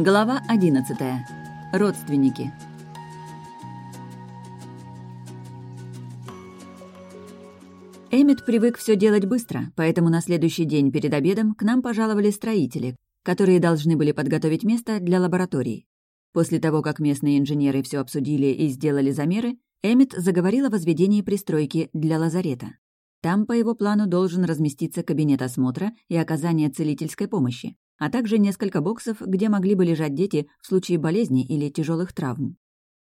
Глава 11. Родственники. Эммет привык все делать быстро, поэтому на следующий день перед обедом к нам пожаловали строители, которые должны были подготовить место для лаборатории. После того, как местные инженеры все обсудили и сделали замеры, Эммет заговорил о возведении пристройки для лазарета. Там, по его плану, должен разместиться кабинет осмотра и оказания целительской помощи, а также несколько боксов, где могли бы лежать дети в случае болезни или тяжелых травм.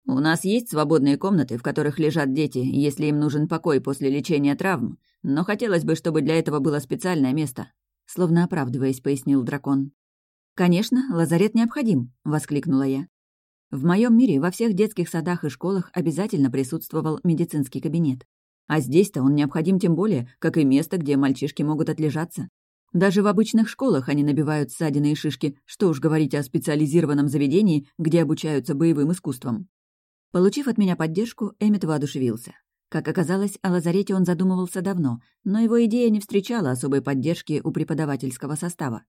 «У нас есть свободные комнаты, в которых лежат дети, если им нужен покой после лечения травм, но хотелось бы, чтобы для этого было специальное место», словно оправдываясь, пояснил дракон. «Конечно, лазарет необходим», — воскликнула я. В моем мире во всех детских садах и школах обязательно присутствовал медицинский кабинет. А здесь-то он необходим тем более, как и место, где мальчишки могут отлежаться. Даже в обычных школах они набивают ссадины и шишки, что уж говорить о специализированном заведении, где обучаются боевым искусствам. Получив от меня поддержку, Эммет воодушевился. Как оказалось, о лазарете он задумывался давно, но его идея не встречала особой поддержки у преподавательского состава.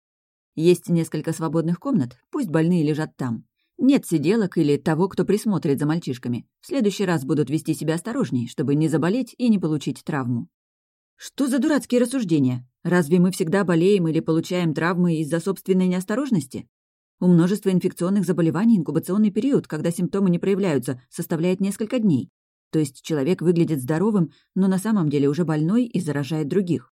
Есть несколько свободных комнат, пусть больные лежат там. Нет сиделок или того, кто присмотрит за мальчишками. В следующий раз будут вести себя осторожней, чтобы не заболеть и не получить травму. Что за дурацкие рассуждения? Разве мы всегда болеем или получаем травмы из-за собственной неосторожности? У множества инфекционных заболеваний инкубационный период, когда симптомы не проявляются, составляет несколько дней. То есть человек выглядит здоровым, но на самом деле уже больной и заражает других.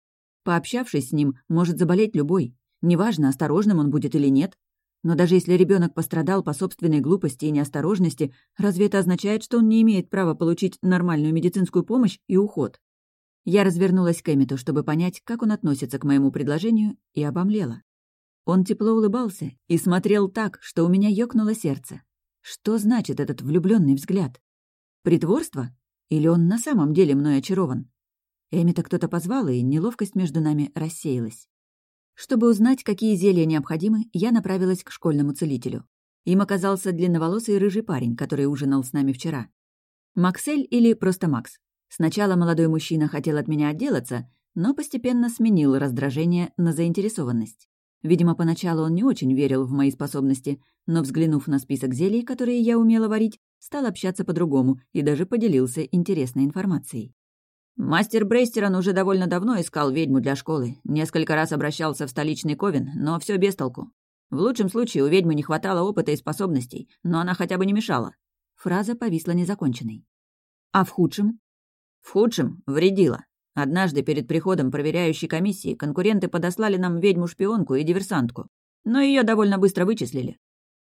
Пообщавшись с ним, может заболеть любой. Неважно, осторожным он будет или нет. Но даже если ребенок пострадал по собственной глупости и неосторожности, разве это означает, что он не имеет права получить нормальную медицинскую помощь и уход? Я развернулась к Эмиту, чтобы понять, как он относится к моему предложению, и обомлела. Он тепло улыбался и смотрел так, что у меня ёкнуло сердце. Что значит этот влюбленный взгляд? Притворство? Или он на самом деле мной очарован? Эмита кто-то позвал, и неловкость между нами рассеялась. Чтобы узнать, какие зелья необходимы, я направилась к школьному целителю. Им оказался длинноволосый рыжий парень, который ужинал с нами вчера. Максель или просто Макс. Сначала молодой мужчина хотел от меня отделаться, но постепенно сменил раздражение на заинтересованность. Видимо, поначалу он не очень верил в мои способности, но, взглянув на список зелий, которые я умела варить, стал общаться по-другому и даже поделился интересной информацией. Мастер Брейстерон уже довольно давно искал ведьму для школы, несколько раз обращался в столичный Ковен, но все без толку. В лучшем случае у ведьмы не хватало опыта и способностей, но она хотя бы не мешала. Фраза повисла незаконченной. А в худшем? В худшем — вредила. Однажды перед приходом проверяющей комиссии конкуренты подослали нам ведьму-шпионку и диверсантку. Но ее довольно быстро вычислили.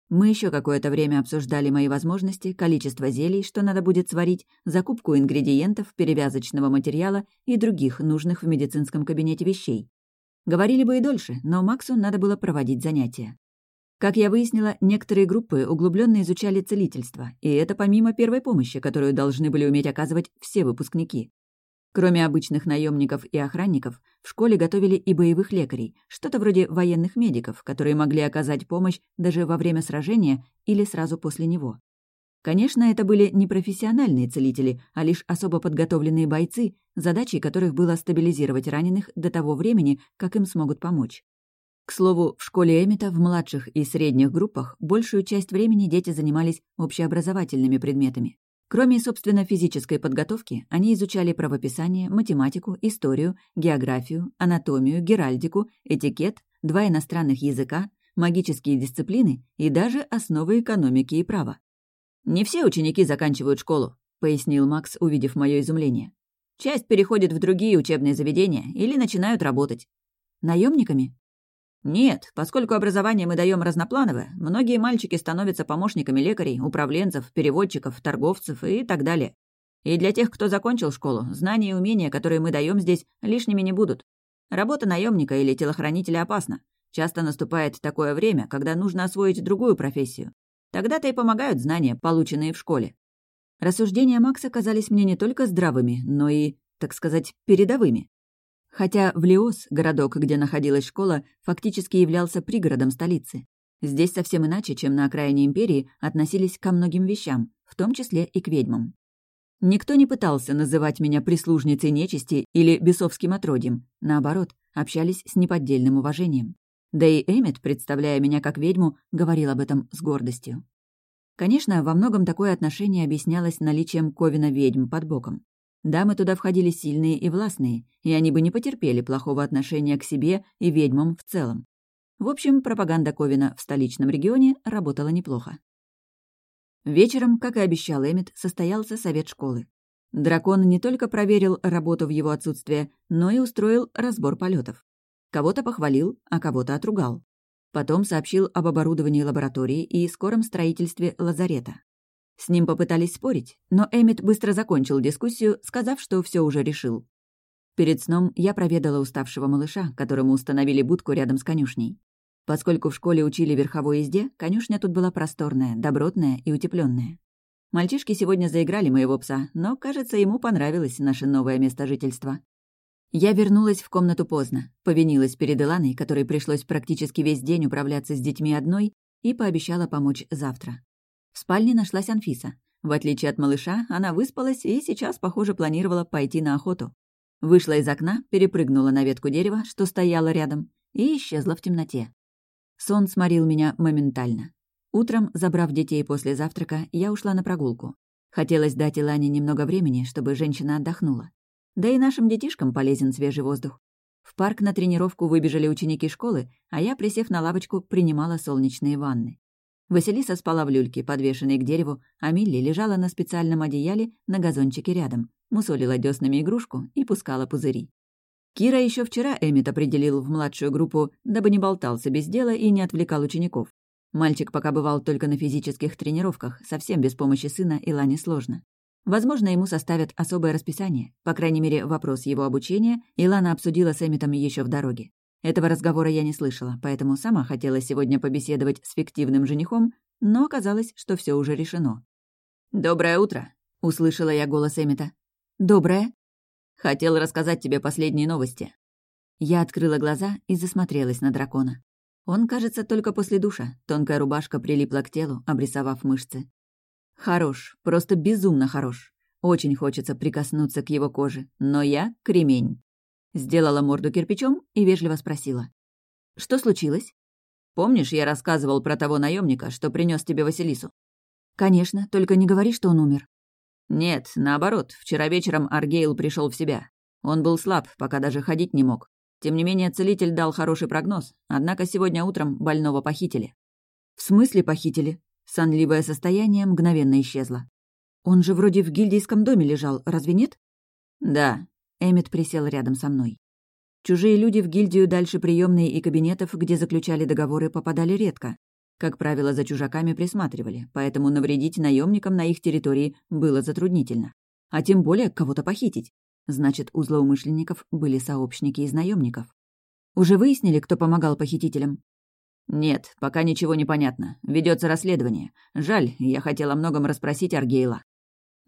Мы еще какое-то время обсуждали мои возможности, количество зелий, что надо будет сварить, закупку ингредиентов, перевязочного материала и других нужных в медицинском кабинете вещей. Говорили бы и дольше, но Максу надо было проводить занятия. Как я выяснила, некоторые группы углубленно изучали целительство, и это помимо первой помощи, которую должны были уметь оказывать все выпускники. Кроме обычных наемников и охранников, в школе готовили и боевых лекарей, что-то вроде военных медиков, которые могли оказать помощь даже во время сражения или сразу после него. Конечно, это были не профессиональные целители, а лишь особо подготовленные бойцы, задачей которых было стабилизировать раненых до того времени, как им смогут помочь. К слову, в школе Эмита в младших и средних группах большую часть времени дети занимались общеобразовательными предметами. Кроме, собственно, физической подготовки, они изучали правописание, математику, историю, географию, анатомию, геральдику, этикет, два иностранных языка, магические дисциплины и даже основы экономики и права. «Не все ученики заканчивают школу», — пояснил Макс, увидев мое изумление. «Часть переходит в другие учебные заведения или начинают работать. Наемниками? Нет, поскольку образование мы даем разноплановое, многие мальчики становятся помощниками лекарей, управленцев, переводчиков, торговцев и так далее. И для тех, кто закончил школу, знания и умения, которые мы даем здесь, лишними не будут. Работа наемника или телохранителя опасна. Часто наступает такое время, когда нужно освоить другую профессию. Тогда-то и помогают знания, полученные в школе. Рассуждения Макса казались мне не только здравыми, но и, так сказать, передовыми. Хотя Влиос, городок, где находилась школа, фактически являлся пригородом столицы. Здесь совсем иначе, чем на окраине империи, относились ко многим вещам, в том числе и к ведьмам. Никто не пытался называть меня прислужницей нечисти или бесовским отродьем. Наоборот, общались с неподдельным уважением. Да и Эммет, представляя меня как ведьму, говорил об этом с гордостью. Конечно, во многом такое отношение объяснялось наличием Ковина ведьм под боком. Дамы туда входили сильные и властные, и они бы не потерпели плохого отношения к себе и ведьмам в целом. В общем, пропаганда Ковина в столичном регионе работала неплохо. Вечером, как и обещал Эмит, состоялся совет школы. Дракон не только проверил работу в его отсутствие, но и устроил разбор полетов. Кого-то похвалил, а кого-то отругал. Потом сообщил об оборудовании лаборатории и скором строительстве лазарета. С ним попытались спорить, но Эмит быстро закончил дискуссию, сказав, что все уже решил. Перед сном я проведала уставшего малыша, которому установили будку рядом с конюшней. Поскольку в школе учили верховой езде, конюшня тут была просторная, добротная и утепленная. Мальчишки сегодня заиграли моего пса, но, кажется, ему понравилось наше новое место жительства. Я вернулась в комнату поздно, повинилась перед Иланой, которой пришлось практически весь день управляться с детьми одной, и пообещала помочь завтра. В спальне нашлась Анфиса. В отличие от малыша, она выспалась и сейчас, похоже, планировала пойти на охоту. Вышла из окна, перепрыгнула на ветку дерева, что стояла рядом, и исчезла в темноте. Сон сморил меня моментально. Утром, забрав детей после завтрака, я ушла на прогулку. Хотелось дать Илане немного времени, чтобы женщина отдохнула. Да и нашим детишкам полезен свежий воздух. В парк на тренировку выбежали ученики школы, а я, присев на лавочку, принимала солнечные ванны. Василиса спала в люльке, подвешенной к дереву, а Милли лежала на специальном одеяле на газончике рядом, мусолила дёснами игрушку и пускала пузыри. Кира еще вчера Эмит определил в младшую группу, дабы не болтался без дела и не отвлекал учеников. Мальчик пока бывал только на физических тренировках, совсем без помощи сына и Лане сложно. Возможно, ему составят особое расписание. По крайней мере, вопрос его обучения Илана обсудила с Эмитом еще в дороге. Этого разговора я не слышала, поэтому сама хотела сегодня побеседовать с фиктивным женихом, но оказалось, что все уже решено. «Доброе утро!» — услышала я голос Эмита. «Доброе!» «Хотел рассказать тебе последние новости». Я открыла глаза и засмотрелась на дракона. Он, кажется, только после душа. Тонкая рубашка прилипла к телу, обрисовав мышцы. Хорош, просто безумно хорош. Очень хочется прикоснуться к его коже, но я — кремень. Сделала морду кирпичом и вежливо спросила. «Что случилось?» «Помнишь, я рассказывал про того наемника, что принес тебе Василису?» «Конечно, только не говори, что он умер». «Нет, наоборот, вчера вечером Аргейл пришел в себя. Он был слаб, пока даже ходить не мог. Тем не менее, целитель дал хороший прогноз, однако сегодня утром больного похитили». «В смысле похитили?» Сонливое состояние мгновенно исчезло. «Он же вроде в гильдейском доме лежал, разве нет?» «Да, Эммет присел рядом со мной. Чужие люди в гильдию дальше приемной и кабинетов, где заключали договоры, попадали редко. Как правило, за чужаками присматривали, поэтому навредить наемникам на их территории было затруднительно. А тем более кого-то похитить. Значит, у злоумышленников были сообщники из наемников. Уже выяснили, кто помогал похитителям? Нет, пока ничего не понятно. Ведется расследование. Жаль, я хотела о многом расспросить Аргейла.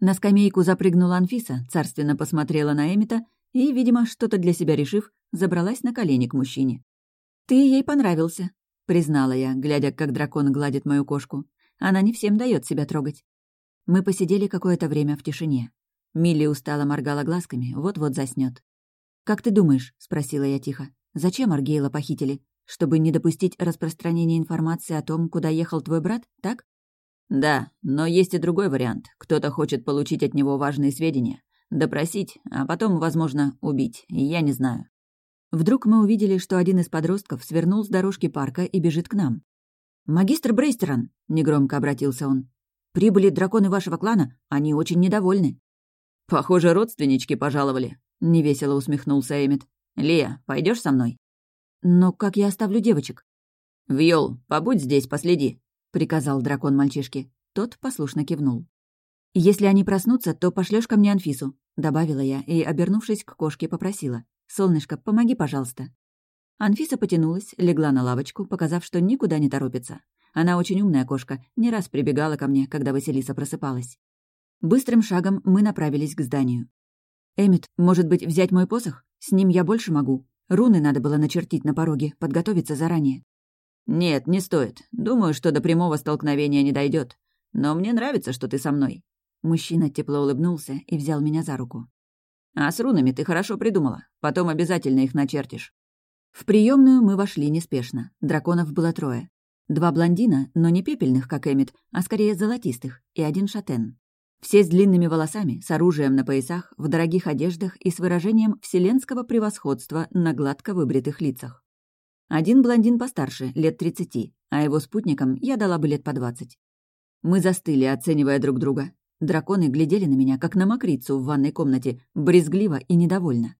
На скамейку запрыгнула Анфиса, царственно посмотрела на Эмита и, видимо, что-то для себя решив, забралась на колени к мужчине. «Ты ей понравился», — признала я, глядя, как дракон гладит мою кошку. Она не всем дает себя трогать. Мы посидели какое-то время в тишине. Милли устало моргала глазками, вот-вот заснет. «Как ты думаешь?» — спросила я тихо. «Зачем Аргейла похитили? Чтобы не допустить распространения информации о том, куда ехал твой брат, так?» «Да, но есть и другой вариант. Кто-то хочет получить от него важные сведения. Допросить, а потом, возможно, убить. Я не знаю». Вдруг мы увидели, что один из подростков свернул с дорожки парка и бежит к нам. «Магистр Брейстерон!» — негромко обратился он. «Прибыли драконы вашего клана, они очень недовольны». «Похоже, родственнички пожаловали», — невесело усмехнулся Эмит. «Лия, пойдешь со мной?» «Но как я оставлю девочек?» «Вьол, побудь здесь, последи приказал дракон мальчишке. Тот послушно кивнул. «Если они проснутся, то пошлешь ко мне Анфису», — добавила я и, обернувшись к кошке, попросила. «Солнышко, помоги, пожалуйста». Анфиса потянулась, легла на лавочку, показав, что никуда не торопится. Она очень умная кошка, не раз прибегала ко мне, когда Василиса просыпалась. Быстрым шагом мы направились к зданию. «Эмит, может быть, взять мой посох? С ним я больше могу. Руны надо было начертить на пороге, подготовиться заранее». «Нет, не стоит. Думаю, что до прямого столкновения не дойдет. Но мне нравится, что ты со мной». Мужчина тепло улыбнулся и взял меня за руку. «А с рунами ты хорошо придумала. Потом обязательно их начертишь». В приемную мы вошли неспешно. Драконов было трое. Два блондина, но не пепельных, как Эмит, а скорее золотистых, и один шатен. Все с длинными волосами, с оружием на поясах, в дорогих одеждах и с выражением вселенского превосходства на гладко выбритых лицах. Один блондин постарше, лет 30, а его спутникам я дала бы лет по 20. Мы застыли, оценивая друг друга. Драконы глядели на меня, как на мокрицу в ванной комнате, брезгливо и недовольно.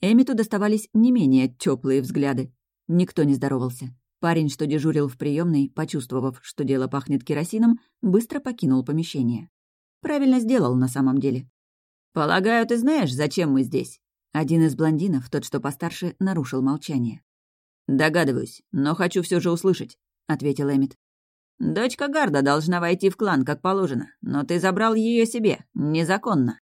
Эмиту доставались не менее теплые взгляды. Никто не здоровался. Парень, что дежурил в приемной, почувствовав, что дело пахнет керосином, быстро покинул помещение. Правильно сделал на самом деле. «Полагаю, ты знаешь, зачем мы здесь?» Один из блондинов, тот, что постарше, нарушил молчание. «Догадываюсь, но хочу все же услышать», — ответил Эмит. «Дочка Гарда должна войти в клан, как положено, но ты забрал ее себе, незаконно».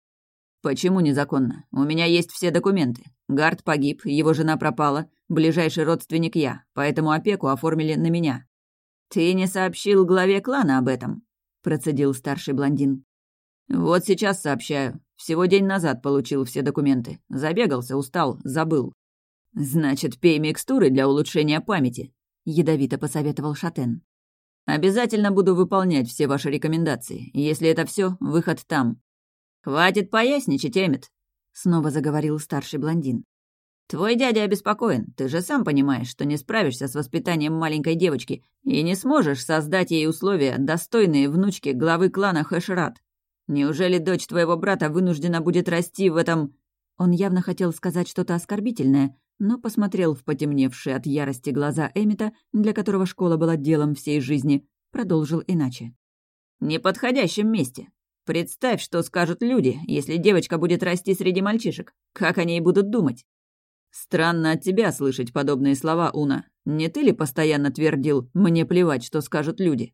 «Почему незаконно? У меня есть все документы. Гард погиб, его жена пропала, ближайший родственник я, поэтому опеку оформили на меня». «Ты не сообщил главе клана об этом?» — процедил старший блондин. «Вот сейчас сообщаю. Всего день назад получил все документы. Забегался, устал, забыл». «Значит, пей микстуры для улучшения памяти», — ядовито посоветовал Шатен. «Обязательно буду выполнять все ваши рекомендации. Если это все, выход там. «Хватит поясничать, Эммет», — снова заговорил старший блондин. «Твой дядя обеспокоен. Ты же сам понимаешь, что не справишься с воспитанием маленькой девочки и не сможешь создать ей условия, достойные внучки главы клана Хэшрат. Неужели дочь твоего брата вынуждена будет расти в этом...» Он явно хотел сказать что-то оскорбительное, но посмотрел в потемневшие от ярости глаза Эмита, для которого школа была делом всей жизни, продолжил иначе. «Неподходящем месте. Представь, что скажут люди, если девочка будет расти среди мальчишек. Как они и будут думать? Странно от тебя слышать подобные слова, Уна. Не ты ли постоянно твердил «мне плевать, что скажут люди»?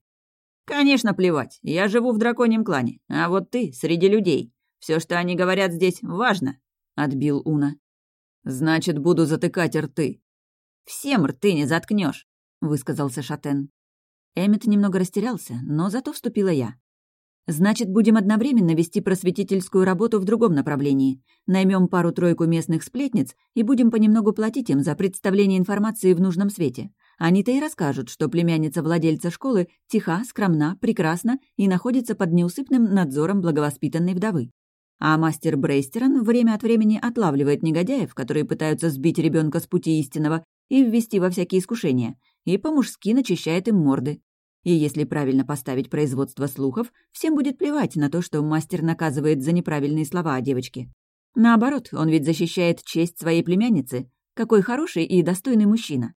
Конечно, плевать. Я живу в драконьем клане. А вот ты среди людей. Все, что они говорят здесь, важно, — отбил Уна. Значит, буду затыкать рты. Всем рты не заткнешь, высказался Шатен. Эммет немного растерялся, но зато вступила я. Значит, будем одновременно вести просветительскую работу в другом направлении. Наймем пару-тройку местных сплетниц и будем понемногу платить им за представление информации в нужном свете. Они-то и расскажут, что племянница владельца школы тиха, скромна, прекрасна и находится под неусыпным надзором благовоспитанной вдовы. А мастер Брейстерон время от времени отлавливает негодяев, которые пытаются сбить ребенка с пути истинного и ввести во всякие искушения, и по-мужски начищает им морды. И если правильно поставить производство слухов, всем будет плевать на то, что мастер наказывает за неправильные слова о девочке. Наоборот, он ведь защищает честь своей племянницы. Какой хороший и достойный мужчина.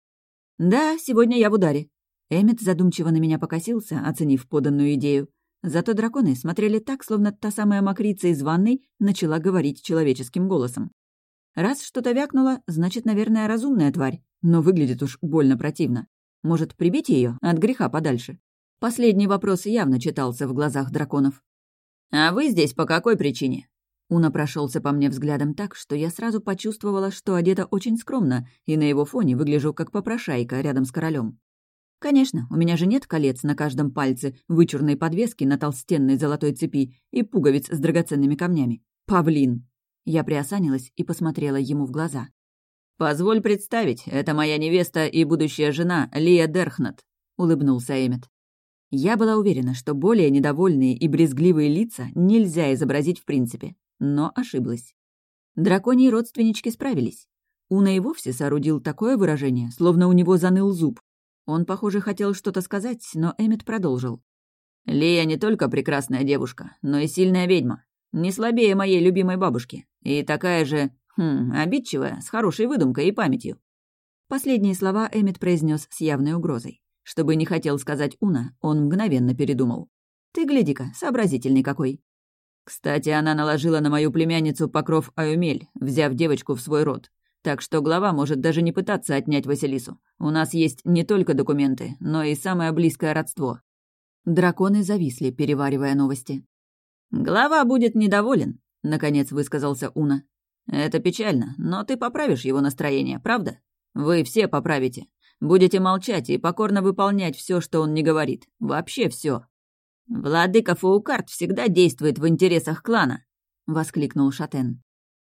Да, сегодня я в ударе. Эммет задумчиво на меня покосился, оценив поданную идею. Зато драконы смотрели так, словно та самая мокрица из ванной начала говорить человеческим голосом. Раз что-то вякнуло, значит, наверное, разумная тварь, но выглядит уж больно противно. Может, прибить ее от греха подальше? Последний вопрос явно читался в глазах драконов. «А вы здесь по какой причине?» Уна прошелся по мне взглядом так, что я сразу почувствовала, что одета очень скромно, и на его фоне выгляжу как попрошайка рядом с королем. Конечно, у меня же нет колец на каждом пальце, вычурной подвески на толстенной золотой цепи и пуговиц с драгоценными камнями. Павлин! Я приосанилась и посмотрела ему в глаза. «Позволь представить, это моя невеста и будущая жена Лия Дерхнат», — улыбнулся Эммет. Я была уверена, что более недовольные и брезгливые лица нельзя изобразить в принципе, но ошиблась. Драконьи родственнички справились. Уна и вовсе соорудил такое выражение, словно у него заныл зуб. Он, похоже, хотел что-то сказать, но Эммет продолжил. «Лия не только прекрасная девушка, но и сильная ведьма. Не слабее моей любимой бабушки. И такая же Хм, обидчивая, с хорошей выдумкой и памятью. Последние слова Эммет произнес с явной угрозой. Чтобы не хотел сказать Уна, он мгновенно передумал. «Ты гляди-ка, сообразительный какой». Кстати, она наложила на мою племянницу покров Аюмель, взяв девочку в свой род. Так что глава может даже не пытаться отнять Василису. У нас есть не только документы, но и самое близкое родство. Драконы зависли, переваривая новости. «Глава будет недоволен», — наконец высказался Уна. «Это печально, но ты поправишь его настроение, правда? Вы все поправите. Будете молчать и покорно выполнять все, что он не говорит. Вообще все. «Владыка Фаукарт всегда действует в интересах клана», — воскликнул Шатен.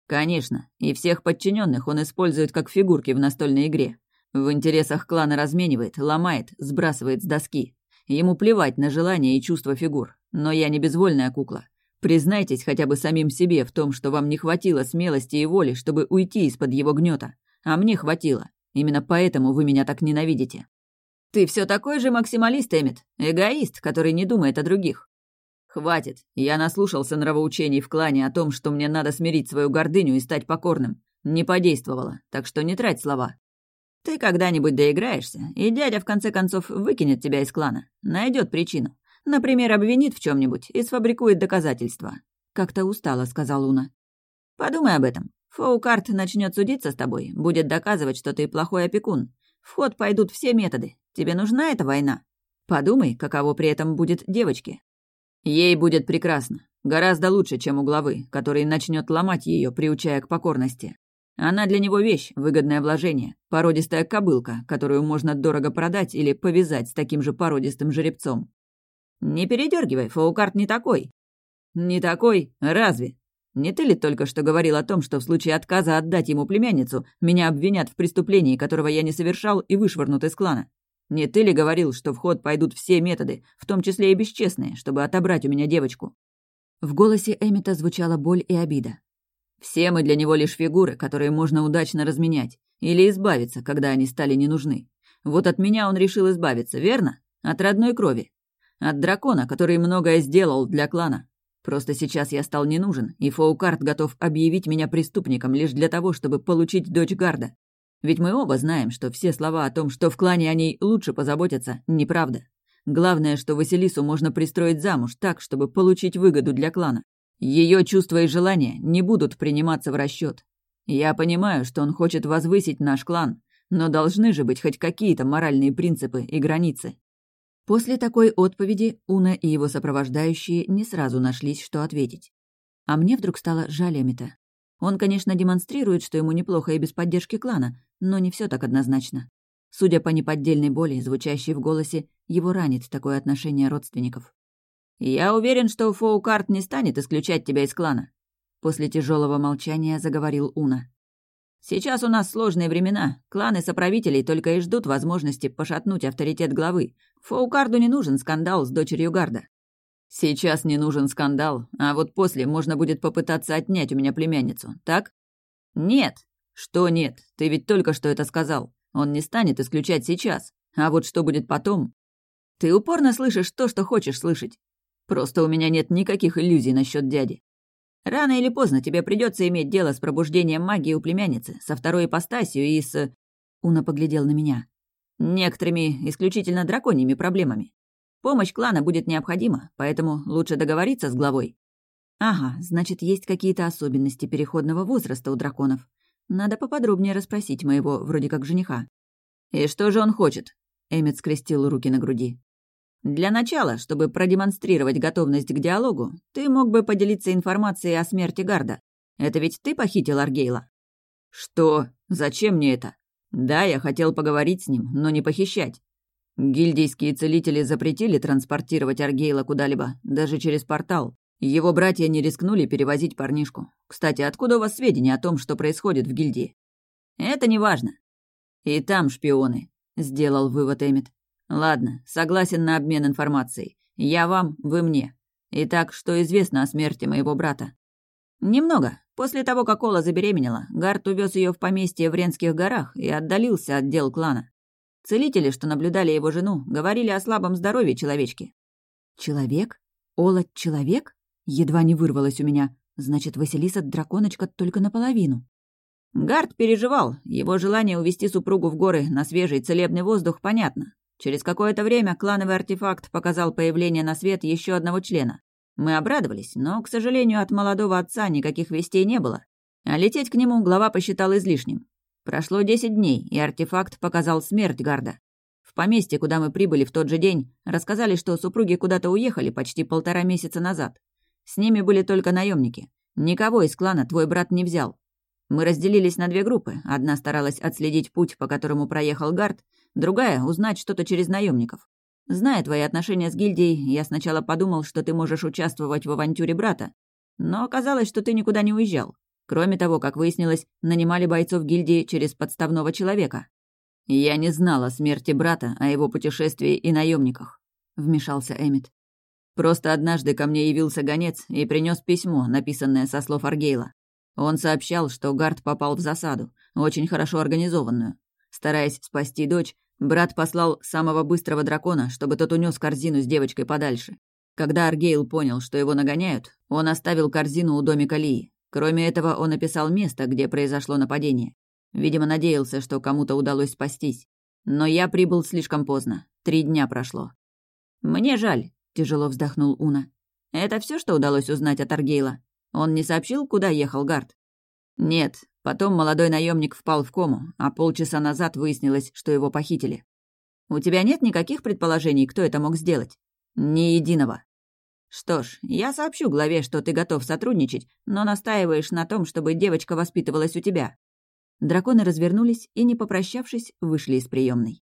Конечно, и всех подчиненных он использует как фигурки в настольной игре. В интересах клана разменивает, ломает, сбрасывает с доски. Ему плевать на желания и чувства фигур. Но я не безвольная кукла. Признайтесь хотя бы самим себе в том, что вам не хватило смелости и воли, чтобы уйти из-под его гнета. А мне хватило. Именно поэтому вы меня так ненавидите. Ты все такой же максималист, Эмит. Эгоист, который не думает о других. Хватит. Я наслушался нравоучений в клане о том, что мне надо смирить свою гордыню и стать покорным. Не подействовало, так что не трать слова. Ты когда-нибудь доиграешься, и дядя в конце концов выкинет тебя из клана. Найдет причину. Например, обвинит в чем нибудь и сфабрикует доказательства. Как-то устала, сказал Луна. Подумай об этом. Фоукарт начнет судиться с тобой, будет доказывать, что ты плохой опекун. В ход пойдут все методы. Тебе нужна эта война? Подумай, каково при этом будет девочке. Ей будет прекрасно. Гораздо лучше, чем у главы, который начнет ломать ее, приучая к покорности. Она для него вещь, выгодное вложение, породистая кобылка, которую можно дорого продать или повязать с таким же породистым жеребцом. «Не передергивай, Фаукарт не такой». «Не такой? Разве? Не ты ли только что говорил о том, что в случае отказа отдать ему племянницу, меня обвинят в преступлении, которого я не совершал, и вышвырнут из клана? Не ты ли говорил, что в ход пойдут все методы, в том числе и бесчестные, чтобы отобрать у меня девочку?» В голосе Эмита звучала боль и обида. «Все мы для него лишь фигуры, которые можно удачно разменять, или избавиться, когда они стали не нужны. Вот от меня он решил избавиться, верно? От родной крови. От дракона, который многое сделал для клана. Просто сейчас я стал не нужен, и Фоукарт готов объявить меня преступником лишь для того, чтобы получить дочь Гарда. Ведь мы оба знаем, что все слова о том, что в клане о ней лучше позаботятся, неправда. Главное, что Василису можно пристроить замуж так, чтобы получить выгоду для клана. Ее чувства и желания не будут приниматься в расчет. Я понимаю, что он хочет возвысить наш клан, но должны же быть хоть какие-то моральные принципы и границы. После такой отповеди Уна и его сопровождающие не сразу нашлись, что ответить. А мне вдруг стало жаль. Он, конечно, демонстрирует, что ему неплохо и без поддержки клана, но не все так однозначно. Судя по неподдельной боли, звучащей в голосе, его ранит такое отношение родственников. «Я уверен, что Фоукарт не станет исключать тебя из клана», — после тяжелого молчания заговорил Уна. Сейчас у нас сложные времена. Кланы соправителей только и ждут возможности пошатнуть авторитет главы. Фоукарду не нужен скандал с дочерью Гарда. Сейчас не нужен скандал, а вот после можно будет попытаться отнять у меня племянницу, так? Нет. Что нет? Ты ведь только что это сказал. Он не станет исключать сейчас. А вот что будет потом? Ты упорно слышишь то, что хочешь слышать. Просто у меня нет никаких иллюзий насчет дяди. Рано или поздно тебе придется иметь дело с пробуждением магии у племянницы, со второй ипостасью и с...» Уна поглядел на меня. «Некоторыми исключительно драконьими проблемами. Помощь клана будет необходима, поэтому лучше договориться с главой». «Ага, значит, есть какие-то особенности переходного возраста у драконов. Надо поподробнее расспросить моего, вроде как, жениха». «И что же он хочет?» Эммет скрестил руки на груди. Для начала, чтобы продемонстрировать готовность к диалогу, ты мог бы поделиться информацией о смерти Гарда. Это ведь ты похитил Аргейла?» «Что? Зачем мне это? Да, я хотел поговорить с ним, но не похищать. Гильдейские целители запретили транспортировать Аргейла куда-либо, даже через портал. Его братья не рискнули перевозить парнишку. Кстати, откуда у вас сведения о том, что происходит в гильдии? Это не важно. И там шпионы, сделал вывод Эмит. Ладно, согласен на обмен информацией. Я вам, вы мне. Итак, что известно о смерти моего брата? Немного. После того, как Ола забеременела, Гард увез ее в поместье в Ренских горах и отдалился от дел клана. Целители, что наблюдали его жену, говорили о слабом здоровье человечки. «Человек? Ола — человек?» Едва не вырвалось у меня. Значит, Василиса — драконочка только наполовину. Гард переживал. Его желание увести супругу в горы на свежий целебный воздух понятно. Через какое-то время клановый артефакт показал появление на свет еще одного члена. Мы обрадовались, но, к сожалению, от молодого отца никаких вестей не было. А лететь к нему глава посчитал излишним. Прошло десять дней, и артефакт показал смерть Гарда. В поместье, куда мы прибыли в тот же день, рассказали, что супруги куда-то уехали почти полтора месяца назад. С ними были только наемники. Никого из клана твой брат не взял. Мы разделились на две группы. Одна старалась отследить путь, по которому проехал Гард, другая — узнать что-то через наемников. Зная твои отношения с гильдией, я сначала подумал, что ты можешь участвовать в авантюре брата, но оказалось, что ты никуда не уезжал. Кроме того, как выяснилось, нанимали бойцов гильдии через подставного человека. «Я не знал о смерти брата, о его путешествии и наемниках», — вмешался Эмит. «Просто однажды ко мне явился гонец и принес письмо, написанное со слов Аргейла. Он сообщал, что Гард попал в засаду, очень хорошо организованную. Стараясь спасти дочь, брат послал самого быстрого дракона, чтобы тот унес корзину с девочкой подальше. Когда Аргейл понял, что его нагоняют, он оставил корзину у домика Лии. Кроме этого, он описал место, где произошло нападение. Видимо, надеялся, что кому-то удалось спастись. Но я прибыл слишком поздно. Три дня прошло. «Мне жаль», — тяжело вздохнул Уна. «Это все, что удалось узнать от Аргейла? Он не сообщил, куда ехал Гард?» «Нет. Потом молодой наемник впал в кому, а полчаса назад выяснилось, что его похитили. У тебя нет никаких предположений, кто это мог сделать?» «Ни единого». «Что ж, я сообщу главе, что ты готов сотрудничать, но настаиваешь на том, чтобы девочка воспитывалась у тебя». Драконы развернулись и, не попрощавшись, вышли из приемной.